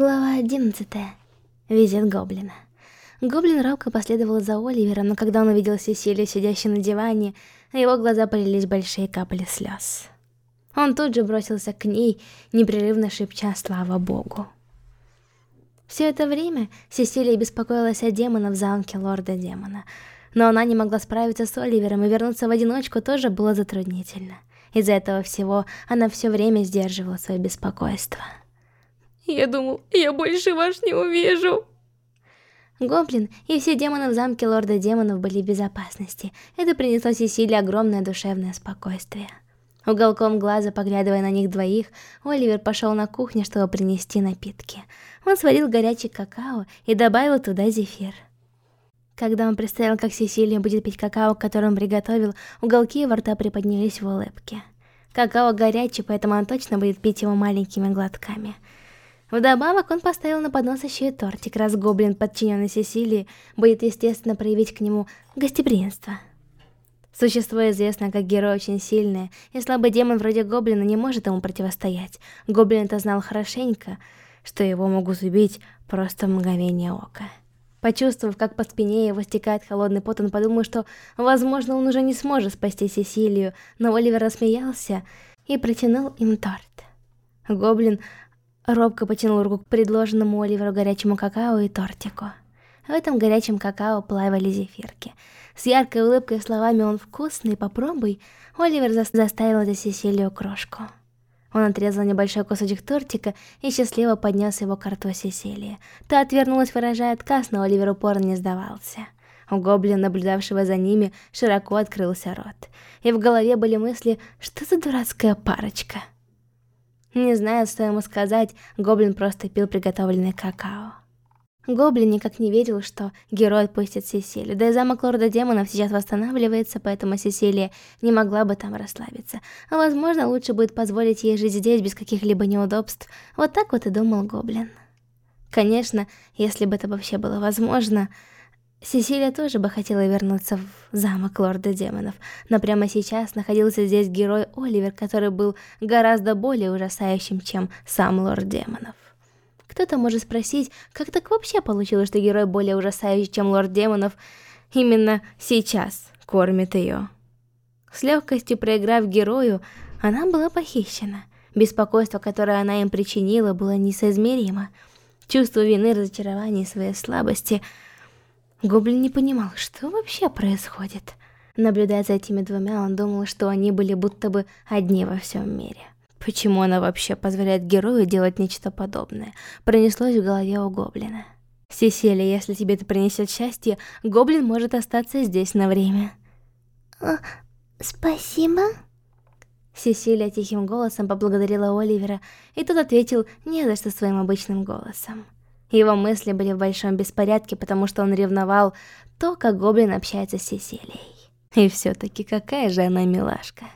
Глава 11. Визит Гоблина. Гоблин робко последовал за Оливером, но когда он увидел Сесилию, сидящей на диване, его глаза полились большие капли слез. Он тут же бросился к ней, непрерывно шепча слава богу. Все это время Сесилия беспокоилась о демонах в замке лорда демона, но она не могла справиться с Оливером, и вернуться в одиночку тоже было затруднительно. Из-за этого всего она все время сдерживала свое беспокойство. Я думал, я больше вас не увижу. Гоблин и все демоны в замке лорда демонов были в безопасности. Это принесло Сесилии огромное душевное спокойствие. Уголком глаза, поглядывая на них двоих, Оливер пошел на кухню, чтобы принести напитки. Он сварил горячий какао и добавил туда зефир. Когда он представил, как Сесилия будет пить какао, которое он приготовил, уголки его рта приподнялись в улыбке. Какао горячий, поэтому он точно будет пить его маленькими глотками. Вдобавок он поставил на поднос еще и тортик, раз гоблин, подчиненный Сесилии, будет естественно проявить к нему гостеприимство. Существо известно как герой очень сильное, и слабый демон вроде гоблина не может ему противостоять. Гоблин это знал хорошенько, что его могут убить просто в мгновение ока. Почувствовав, как по спине его стекает холодный пот, он подумал, что, возможно, он уже не сможет спасти Сесилию, но Оливер рассмеялся и протянул им торт. Гоблин Робко потянул руку к предложенному Оливеру горячему какао и тортику. В этом горячем какао плавали зефирки. С яркой улыбкой и словами «он вкусный, попробуй», Оливер за заставил за Сесилию крошку. Он отрезал небольшой кусочек тортика и счастливо поднес его к рту Сесилии. Та отвернулась, выражая отказ, но Оливер упорно не сдавался. У гоблина, наблюдавшего за ними, широко открылся рот. И в голове были мысли «что за дурацкая парочка?» Не зная, что ему сказать, Гоблин просто пил приготовленный какао. Гоблин никак не верил, что герой отпустит Сесилию. Да и замок Лорда Демонов сейчас восстанавливается, поэтому Сесилия не могла бы там расслабиться. А возможно, лучше будет позволить ей жить здесь без каких-либо неудобств. Вот так вот и думал Гоблин. Конечно, если бы это вообще было возможно, Сесилия тоже бы хотела вернуться в замок Лорда Демонов, но прямо сейчас находился здесь герой Оливер, который был гораздо более ужасающим, чем сам Лорд Демонов. Кто-то может спросить, как так вообще получилось, что герой более ужасающий, чем Лорд Демонов, именно сейчас кормит ее. С легкостью проиграв герою, она была похищена. Беспокойство, которое она им причинила, было несоизмеримо. Чувство вины, разочарования и своей слабости – Гоблин не понимал, что вообще происходит. Наблюдая за этими двумя, он думал, что они были будто бы одни во всем мире. Почему она вообще позволяет герою делать нечто подобное? Пронеслось в голове у Гоблина. Сесилия, если тебе это принесет счастье, Гоблин может остаться здесь на время. А, спасибо. Сесилия тихим голосом поблагодарила Оливера, и тот ответил не за что своим обычным голосом. Его мысли были в большом беспорядке, потому что он ревновал то, как Гоблин общается с Сесилией. И все-таки какая же она милашка.